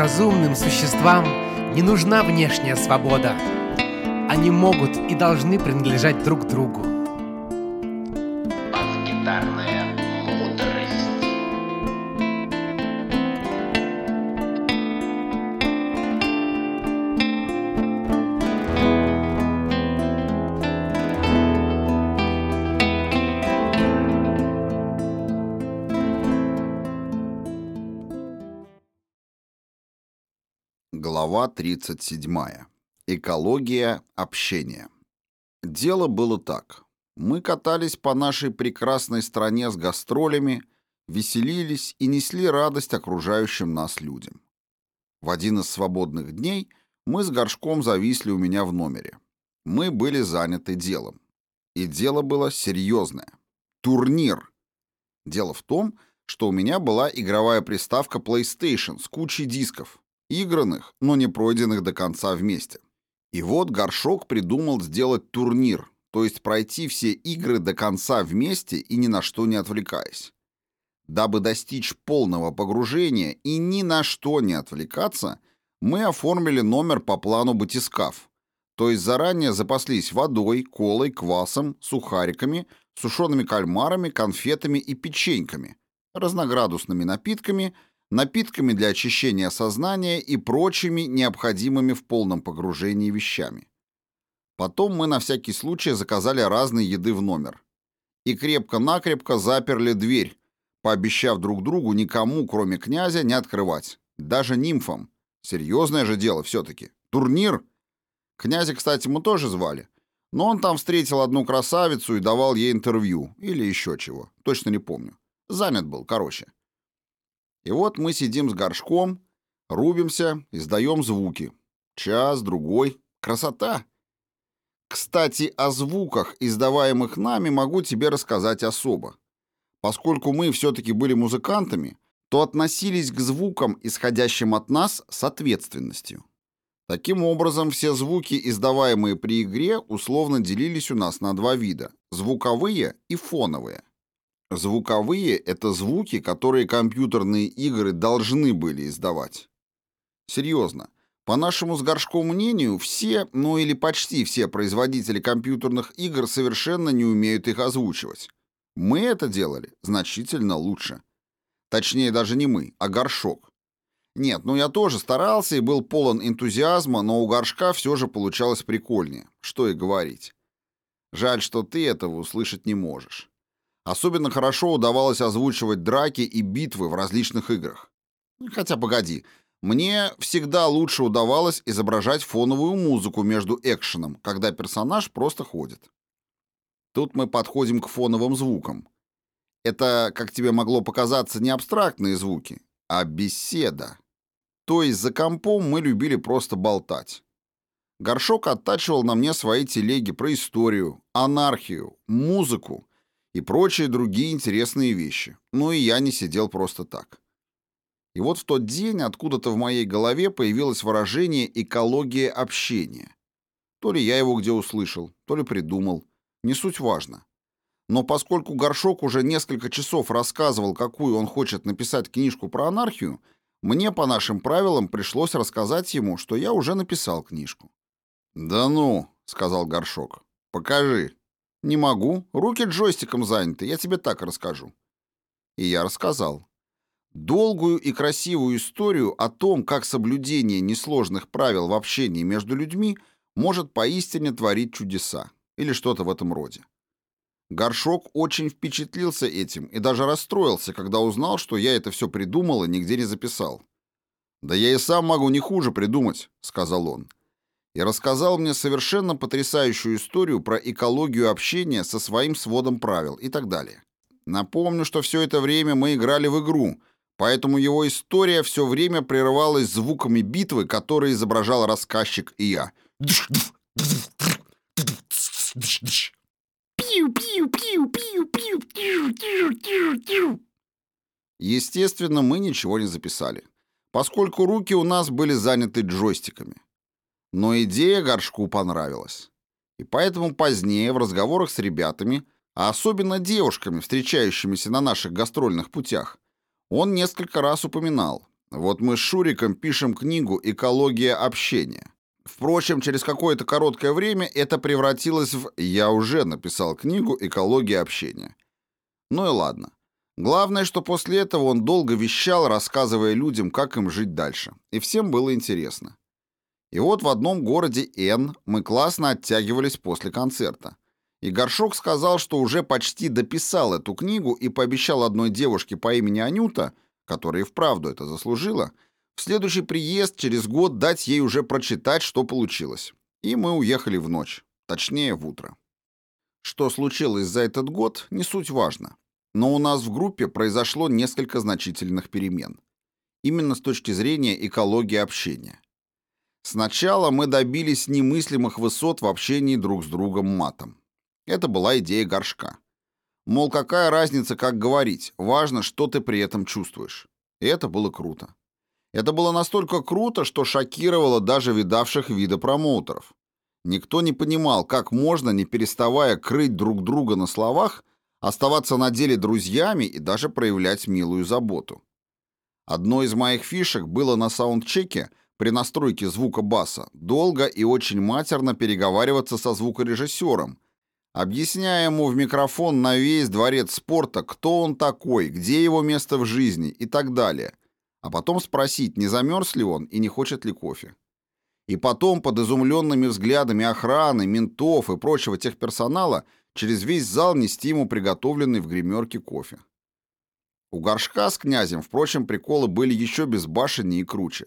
Разумным существам не нужна внешняя свобода. Они могут и должны принадлежать друг другу. Глава 37. Экология общения. Дело было так. Мы катались по нашей прекрасной стране с гастролями, веселились и несли радость окружающим нас людям. В один из свободных дней мы с горшком зависли у меня в номере. Мы были заняты делом. И дело было серьезное. Турнир. Дело в том, что у меня была игровая приставка PlayStation с кучей дисков, игранных, но не пройденных до конца вместе. И вот Горшок придумал сделать турнир, то есть пройти все игры до конца вместе и ни на что не отвлекаясь. Дабы достичь полного погружения и ни на что не отвлекаться, мы оформили номер по плану батискаф, то есть заранее запаслись водой, колой, квасом, сухариками, сушеными кальмарами, конфетами и печеньками, разноградусными напитками – напитками для очищения сознания и прочими необходимыми в полном погружении вещами. Потом мы на всякий случай заказали разные еды в номер. И крепко-накрепко заперли дверь, пообещав друг другу никому, кроме князя, не открывать. Даже нимфам. Серьезное же дело все-таки. Турнир. Князя, кстати, мы тоже звали. Но он там встретил одну красавицу и давал ей интервью. Или еще чего. Точно не помню. Занят был, короче. И вот мы сидим с горшком, рубимся, издаем звуки. Час, другой. Красота! Кстати, о звуках, издаваемых нами, могу тебе рассказать особо. Поскольку мы все-таки были музыкантами, то относились к звукам, исходящим от нас, с ответственностью. Таким образом, все звуки, издаваемые при игре, условно делились у нас на два вида – звуковые и фоновые. Звуковые — это звуки, которые компьютерные игры должны были издавать. Серьезно. По нашему с горшком мнению, все, ну или почти все производители компьютерных игр совершенно не умеют их озвучивать. Мы это делали значительно лучше. Точнее, даже не мы, а горшок. Нет, ну я тоже старался и был полон энтузиазма, но у горшка все же получалось прикольнее. Что и говорить. Жаль, что ты этого услышать не можешь. Особенно хорошо удавалось озвучивать драки и битвы в различных играх. Хотя, погоди, мне всегда лучше удавалось изображать фоновую музыку между экшеном, когда персонаж просто ходит. Тут мы подходим к фоновым звукам. Это, как тебе могло показаться, не абстрактные звуки, а беседа. То есть за компом мы любили просто болтать. Горшок оттачивал на мне свои телеги про историю, анархию, музыку и прочие другие интересные вещи. Но и я не сидел просто так. И вот в тот день откуда-то в моей голове появилось выражение «экология общения». То ли я его где услышал, то ли придумал. Не суть важно. Но поскольку Горшок уже несколько часов рассказывал, какую он хочет написать книжку про анархию, мне по нашим правилам пришлось рассказать ему, что я уже написал книжку. «Да ну», — сказал Горшок, — «покажи». «Не могу. Руки джойстиком заняты. Я тебе так расскажу». И я рассказал. Долгую и красивую историю о том, как соблюдение несложных правил в общении между людьми может поистине творить чудеса. Или что-то в этом роде. Горшок очень впечатлился этим и даже расстроился, когда узнал, что я это все придумал и нигде не записал. «Да я и сам могу не хуже придумать», — сказал он и рассказал мне совершенно потрясающую историю про экологию общения со своим сводом правил и так далее. Напомню, что все это время мы играли в игру, поэтому его история все время прерывалась звуками битвы, которые изображал рассказчик и я. Естественно, мы ничего не записали, поскольку руки у нас были заняты джойстиками. Но идея Горшку понравилась. И поэтому позднее в разговорах с ребятами, а особенно девушками, встречающимися на наших гастрольных путях, он несколько раз упоминал. Вот мы с Шуриком пишем книгу «Экология общения». Впрочем, через какое-то короткое время это превратилось в «я уже написал книгу «Экология общения». Ну и ладно. Главное, что после этого он долго вещал, рассказывая людям, как им жить дальше. И всем было интересно. И вот в одном городе Н мы классно оттягивались после концерта. И Горшок сказал, что уже почти дописал эту книгу и пообещал одной девушке по имени Анюта, которая и вправду это заслужила, в следующий приезд через год дать ей уже прочитать, что получилось. И мы уехали в ночь, точнее в утро. Что случилось за этот год, не суть важно. Но у нас в группе произошло несколько значительных перемен. Именно с точки зрения экологии общения. Сначала мы добились немыслимых высот в общении друг с другом матом. Это была идея горшка. Мол, какая разница, как говорить, важно, что ты при этом чувствуешь. И это было круто. Это было настолько круто, что шокировало даже видавших вида промоутеров. Никто не понимал, как можно, не переставая крыть друг друга на словах, оставаться на деле друзьями и даже проявлять милую заботу. Одной из моих фишек было на саундчеке при настройке звука баса долго и очень матерно переговариваться со звукорежиссером, объясняя ему в микрофон на весь дворец спорта, кто он такой, где его место в жизни и так далее, а потом спросить, не замерз ли он и не хочет ли кофе. И потом под изумленными взглядами охраны, ментов и прочего техперсонала через весь зал нести ему приготовленный в гримерке кофе. У горшка с князем, впрочем, приколы были еще безбашеннее и круче.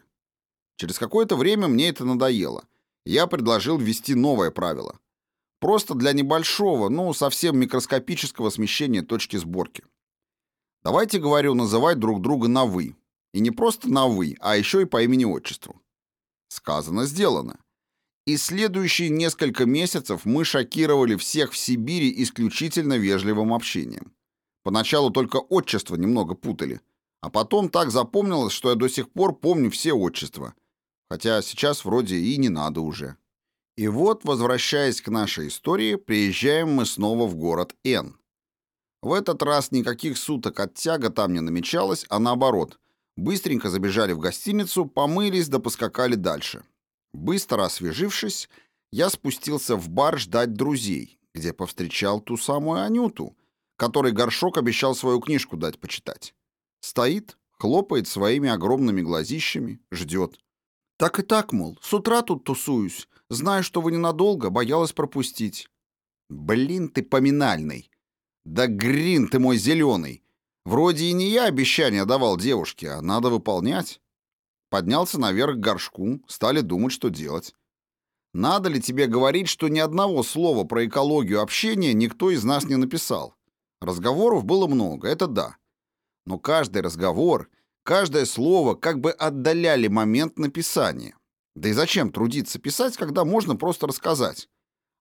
Через какое-то время мне это надоело. Я предложил ввести новое правило. Просто для небольшого, ну, совсем микроскопического смещения точки сборки. Давайте, говорю, называть друг друга на «вы». И не просто на «вы», а еще и по имени-отчеству. Сказано, сделано. И следующие несколько месяцев мы шокировали всех в Сибири исключительно вежливым общением. Поначалу только отчество немного путали, а потом так запомнилось, что я до сих пор помню все отчества. Хотя сейчас вроде и не надо уже. И вот, возвращаясь к нашей истории, приезжаем мы снова в город Н. В этот раз никаких суток от тяга там не намечалось, а наоборот. Быстренько забежали в гостиницу, помылись да поскакали дальше. Быстро освежившись, я спустился в бар ждать друзей, где повстречал ту самую Анюту, которой Горшок обещал свою книжку дать почитать. Стоит, хлопает своими огромными глазищами, ждет. Так и так, мол, с утра тут тусуюсь, Знаю, что вы ненадолго, боялась пропустить. Блин ты поминальный. Да грин ты мой зеленый. Вроде и не я обещание давал девушке, а надо выполнять. Поднялся наверх к горшку, стали думать, что делать. Надо ли тебе говорить, что ни одного слова про экологию общения никто из нас не написал? Разговоров было много, это да. Но каждый разговор, каждое слово как бы отдаляли момент написания. Да и зачем трудиться писать, когда можно просто рассказать?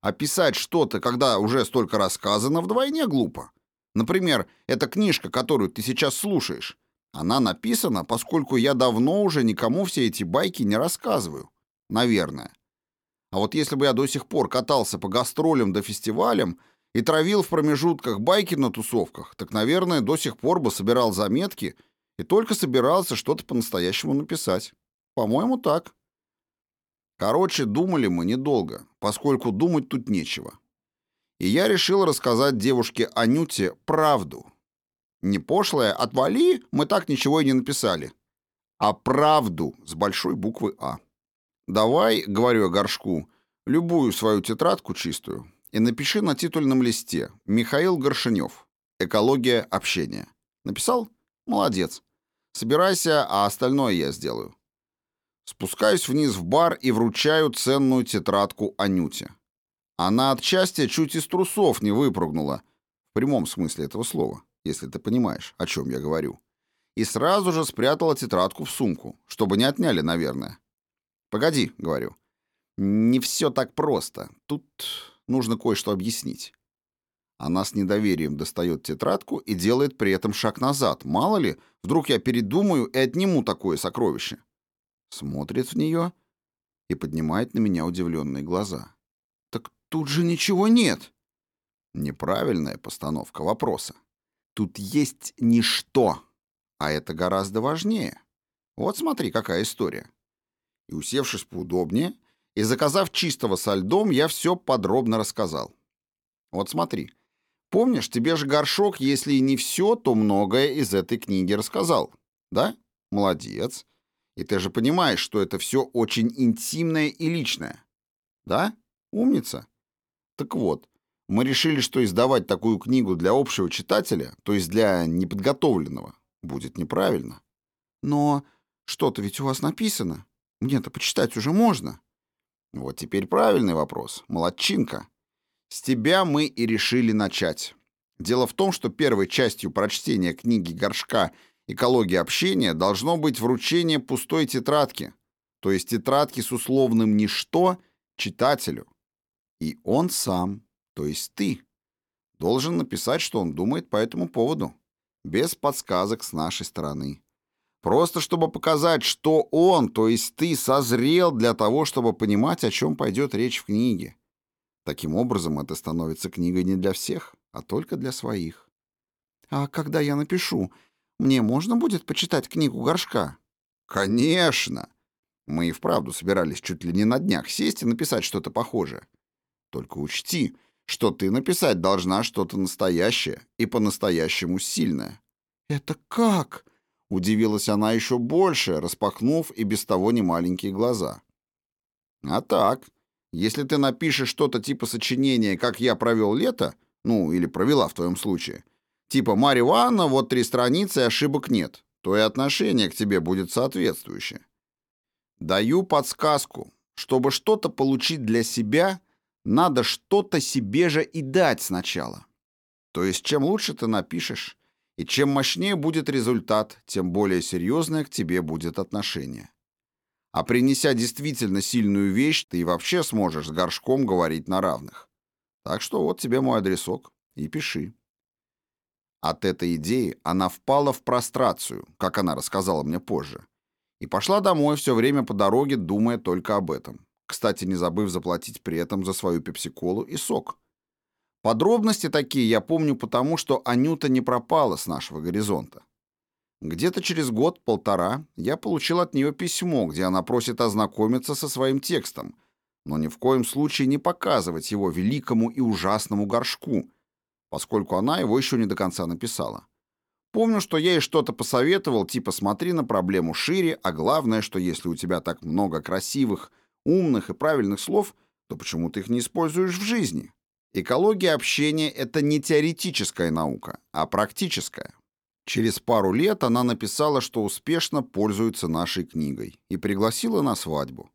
А писать что-то, когда уже столько рассказано, вдвойне глупо. Например, эта книжка, которую ты сейчас слушаешь, она написана, поскольку я давно уже никому все эти байки не рассказываю. Наверное. А вот если бы я до сих пор катался по гастролям да фестивалям и травил в промежутках байки на тусовках, так, наверное, до сих пор бы собирал заметки и только собирался что-то по-настоящему написать. По-моему, так. Короче, думали мы недолго, поскольку думать тут нечего. И я решил рассказать девушке Анюте правду. Не пошлое «отвали» мы так ничего и не написали, а правду с большой буквы «А». «Давай», — говорю я горшку, — «любую свою тетрадку чистую и напиши на титульном листе «Михаил Горшинев. Экология общения». Написал? Молодец. Собирайся, а остальное я сделаю. Спускаюсь вниз в бар и вручаю ценную тетрадку Анюте. Она от счастья чуть из трусов не выпрыгнула, в прямом смысле этого слова, если ты понимаешь, о чем я говорю. И сразу же спрятала тетрадку в сумку, чтобы не отняли, наверное. «Погоди», — говорю. «Не все так просто. Тут нужно кое-что объяснить». Она с недоверием достает тетрадку и делает при этом шаг назад. Мало ли, вдруг я передумаю и отниму такое сокровище смотрит в нее и поднимает на меня удивленные глаза. «Так тут же ничего нет!» Неправильная постановка вопроса. Тут есть ничто, а это гораздо важнее. Вот смотри, какая история. И усевшись поудобнее, и заказав чистого со льдом, я все подробно рассказал. Вот смотри. Помнишь, тебе же горшок, если и не все, то многое из этой книги рассказал. Да? Молодец. И ты же понимаешь, что это все очень интимное и личное. Да? Умница. Так вот, мы решили, что издавать такую книгу для общего читателя, то есть для неподготовленного, будет неправильно. Но что-то ведь у вас написано. Мне-то почитать уже можно. Вот теперь правильный вопрос. Молодчинка. С тебя мы и решили начать. Дело в том, что первой частью прочтения книги Горшка «Экология общения» должно быть вручение пустой тетрадки, то есть тетрадки с условным «ничто» читателю. И он сам, то есть ты, должен написать, что он думает по этому поводу, без подсказок с нашей стороны. Просто чтобы показать, что он, то есть ты, созрел для того, чтобы понимать, о чем пойдет речь в книге. Таким образом, это становится книгой не для всех, а только для своих. А когда я напишу, мне можно будет почитать книгу Горшка? Конечно! Мы и вправду собирались чуть ли не на днях сесть и написать что-то похожее. Только учти, что ты написать должна что-то настоящее и по-настоящему сильное. Это как? Удивилась она еще больше, распахнув и без того немаленькие глаза. А так, если ты напишешь что-то типа сочинения «Как я провел лето», ну, или провела в твоем случае, типа «Марья Ивановна, вот три страницы, ошибок нет», то и отношение к тебе будет соответствующее. Даю подсказку. Чтобы что-то получить для себя, надо что-то себе же и дать сначала. То есть чем лучше ты напишешь, и чем мощнее будет результат, тем более серьезное к тебе будет отношение. А принеся действительно сильную вещь, ты и вообще сможешь с горшком говорить на равных. Так что вот тебе мой адресок. И пиши. От этой идеи она впала в прострацию, как она рассказала мне позже, и пошла домой все время по дороге, думая только об этом. Кстати, не забыв заплатить при этом за свою пепсиколу и сок. Подробности такие я помню потому, что Анюта не пропала с нашего горизонта. Где-то через год-полтора я получил от нее письмо, где она просит ознакомиться со своим текстом, но ни в коем случае не показывать его великому и ужасному горшку, поскольку она его еще не до конца написала. Помню, что я ей что-то посоветовал, типа смотри на проблему шире, а главное, что если у тебя так много красивых, умных и правильных слов, то почему ты их не используешь в жизни? Экология общения — это не теоретическая наука, а практическая. Через пару лет она написала, что успешно пользуется нашей книгой, и пригласила на свадьбу.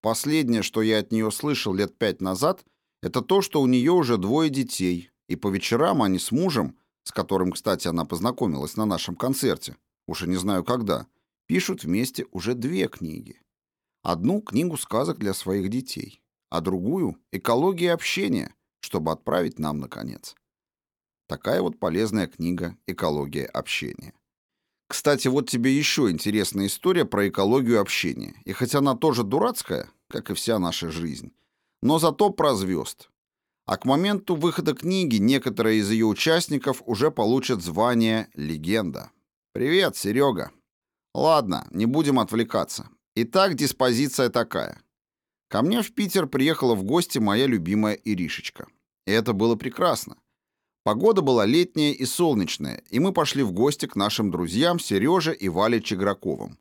Последнее, что я от нее слышал лет пять назад, это то, что у нее уже двое детей, и по вечерам они с мужем, с которым, кстати, она познакомилась на нашем концерте, уже не знаю когда, пишут вместе уже две книги. Одну книгу сказок для своих детей, а другую — «Экология общения», чтобы отправить нам, наконец. Такая вот полезная книга «Экология общения». Кстати, вот тебе еще интересная история про экологию общения. И хотя она тоже дурацкая, как и вся наша жизнь, но зато про звезд. А к моменту выхода книги некоторые из ее участников уже получат звание «Легенда». Привет, Серега. Ладно, не будем отвлекаться. Итак, диспозиция такая. Ко мне в Питер приехала в гости моя любимая Иришечка. И это было прекрасно. Погода была летняя и солнечная, и мы пошли в гости к нашим друзьям Сереже и Вале Чеграковым.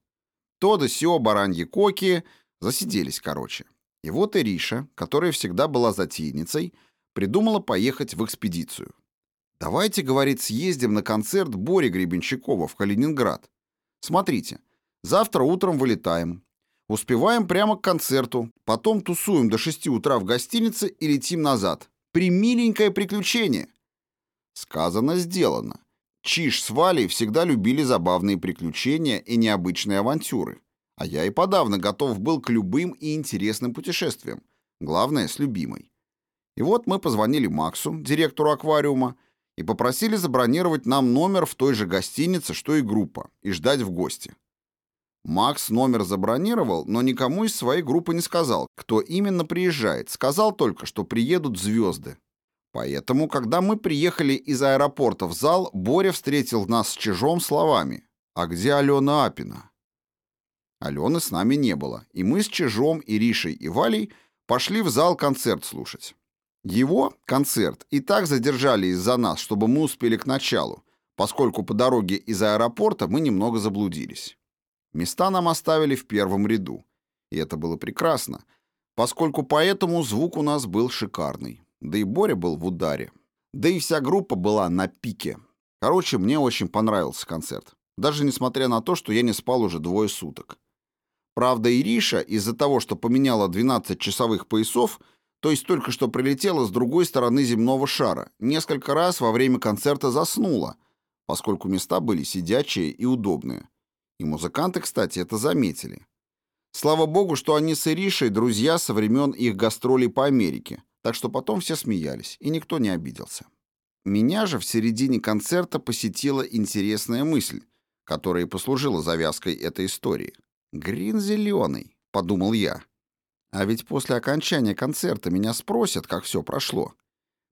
То да сё, бараньи коки, засиделись, короче. И вот Ириша, которая всегда была затейницей, придумала поехать в экспедицию. «Давайте, — говорит, — съездим на концерт Бори Гребенщикова в Калининград. Смотрите, завтра утром вылетаем, Успеваем прямо к концерту, потом тусуем до 6 утра в гостинице и летим назад. Примиленькое приключение. Сказано, сделано. Чиш с Валей всегда любили забавные приключения и необычные авантюры. А я и подавно готов был к любым и интересным путешествиям. Главное, с любимой. И вот мы позвонили Максу, директору аквариума, и попросили забронировать нам номер в той же гостинице, что и группа, и ждать в гости. Макс номер забронировал, но никому из своей группы не сказал, кто именно приезжает. Сказал только, что приедут звезды. Поэтому, когда мы приехали из аэропорта в зал, Боря встретил нас с чижом словами «А где Алена Апина?» Алены с нами не было, и мы с Чижом, Иришей и Валей пошли в зал концерт слушать. Его, концерт, и так задержали из-за нас, чтобы мы успели к началу, поскольку по дороге из аэропорта мы немного заблудились. Места нам оставили в первом ряду. И это было прекрасно, поскольку поэтому звук у нас был шикарный. Да и Боря был в ударе. Да и вся группа была на пике. Короче, мне очень понравился концерт. Даже несмотря на то, что я не спал уже двое суток. Правда, Ириша из-за того, что поменяла 12 часовых поясов, то есть только что прилетела с другой стороны земного шара, несколько раз во время концерта заснула, поскольку места были сидячие и удобные. И музыканты, кстати, это заметили. Слава богу, что они с Иришей друзья со времен их гастролей по Америке, так что потом все смеялись, и никто не обиделся. Меня же в середине концерта посетила интересная мысль, которая и послужила завязкой этой истории. «Грин зеленый», — подумал я. А ведь после окончания концерта меня спросят, как все прошло.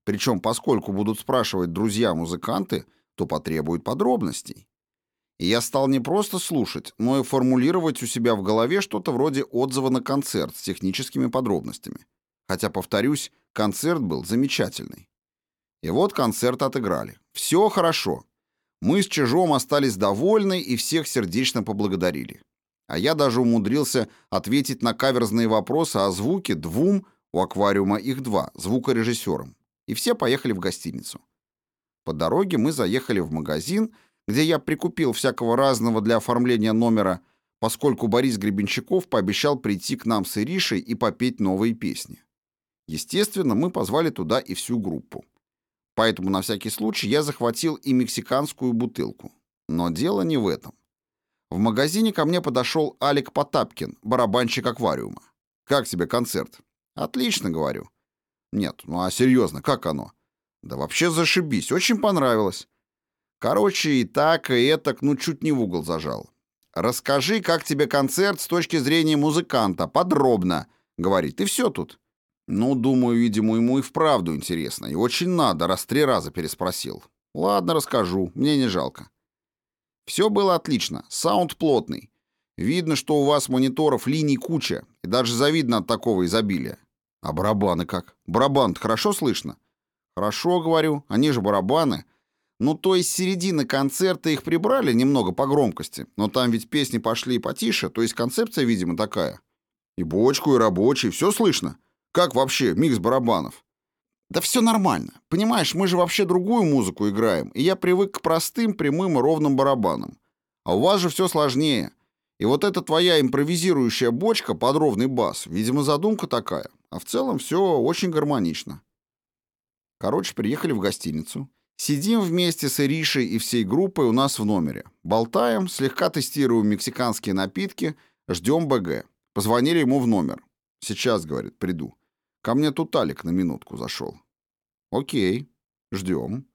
Причем, поскольку будут спрашивать друзья-музыканты, то потребуют подробностей. И я стал не просто слушать, но и формулировать у себя в голове что-то вроде отзыва на концерт с техническими подробностями. Хотя, повторюсь, концерт был замечательный. И вот концерт отыграли. Все хорошо. Мы с Чижом остались довольны и всех сердечно поблагодарили. А я даже умудрился ответить на каверзные вопросы о звуке двум, у аквариума их два, звукорежиссерам. И все поехали в гостиницу. По дороге мы заехали в магазин, где я прикупил всякого разного для оформления номера, поскольку Борис Гребенщиков пообещал прийти к нам с Иришей и попеть новые песни. Естественно, мы позвали туда и всю группу. Поэтому на всякий случай я захватил и мексиканскую бутылку. Но дело не в этом. В магазине ко мне подошел Алик Потапкин, барабанщик аквариума. «Как тебе концерт?» «Отлично», — говорю. «Нет, ну а серьезно, как оно?» «Да вообще зашибись, очень понравилось». Короче, и так, и этак, ну чуть не в угол зажал. «Расскажи, как тебе концерт с точки зрения музыканта, подробно», — говорит, — «и все тут». Ну, думаю, видимо, ему и вправду интересно, и очень надо, раз три раза переспросил. «Ладно, расскажу, мне не жалко». Все было отлично, саунд плотный. Видно, что у вас мониторов линий куча, и даже завидно от такого изобилия. А барабаны как? барабан хорошо слышно? Хорошо, говорю, они же барабаны. Ну, то есть середины концерта их прибрали немного по громкости, но там ведь песни пошли потише, то есть концепция, видимо, такая. И бочку, и рабочий, все слышно. Как вообще микс барабанов? Да все нормально. Понимаешь, мы же вообще другую музыку играем, и я привык к простым, прямым и ровным барабанам. А у вас же все сложнее. И вот эта твоя импровизирующая бочка под ровный бас, видимо, задумка такая. А в целом все очень гармонично. Короче, приехали в гостиницу. Сидим вместе с Иришей и всей группой у нас в номере. Болтаем, слегка тестируем мексиканские напитки, ждем БГ. Позвонили ему в номер. Сейчас, говорит, приду. Ко мне тут Алик на минутку зашел. Окей, ждем.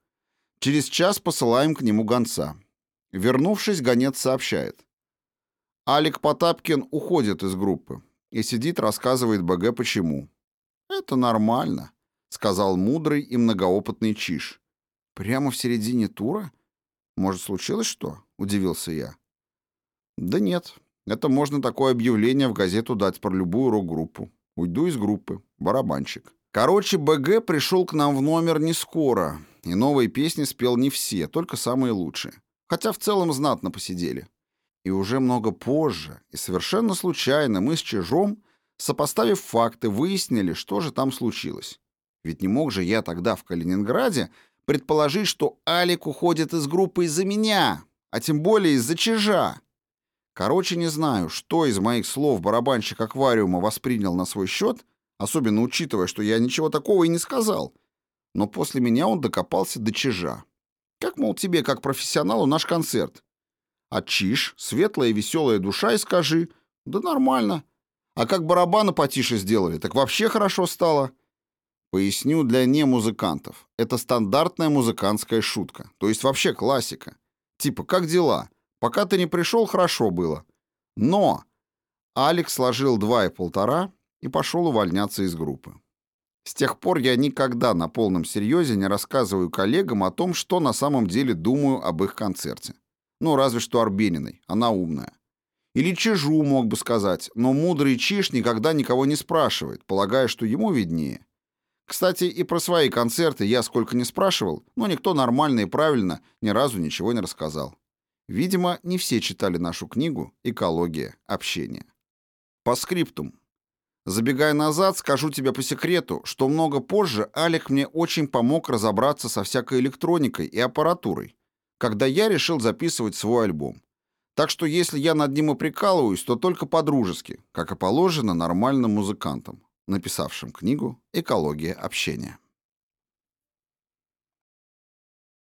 Через час посылаем к нему гонца. Вернувшись, гонец сообщает. Алик Потапкин уходит из группы и сидит, рассказывает БГ почему. «Это нормально», — сказал мудрый и многоопытный Чиш. «Прямо в середине тура? Может, случилось что?» — удивился я. «Да нет, это можно такое объявление в газету дать про любую рок-группу. Уйду из группы. Барабанщик. Короче, БГ пришел к нам в номер не скоро, и новые песни спел не все, только самые лучшие. Хотя в целом знатно посидели. И уже много позже, и совершенно случайно мы с Чижом, сопоставив факты, выяснили, что же там случилось. Ведь не мог же я тогда в Калининграде предположить, что Алик уходит из группы из-за меня, а тем более из-за Чижа. Короче, не знаю, что из моих слов барабанщик аквариума воспринял на свой счет, особенно учитывая, что я ничего такого и не сказал. Но после меня он докопался до чижа. Как, мол, тебе, как профессионалу, наш концерт? А чиж, светлая веселая душа, и скажи, да нормально. А как барабаны потише сделали, так вообще хорошо стало. Поясню для немузыкантов. Это стандартная музыкантская шутка, то есть вообще классика. Типа, как дела? Пока ты не пришел, хорошо было. Но Алекс сложил два и полтора и пошел увольняться из группы. С тех пор я никогда на полном серьезе не рассказываю коллегам о том, что на самом деле думаю об их концерте. Ну, разве что Арбениной, она умная. Или чижу мог бы сказать, но мудрый чиж никогда никого не спрашивает, полагая, что ему виднее. Кстати, и про свои концерты я сколько не спрашивал, но никто нормально и правильно ни разу ничего не рассказал. Видимо, не все читали нашу книгу «Экология общения». По скриптум. Забегая назад, скажу тебе по секрету, что много позже Алик мне очень помог разобраться со всякой электроникой и аппаратурой, когда я решил записывать свой альбом. Так что если я над ним и прикалываюсь, то только по-дружески, как и положено нормальным музыкантам, написавшим книгу «Экология общения».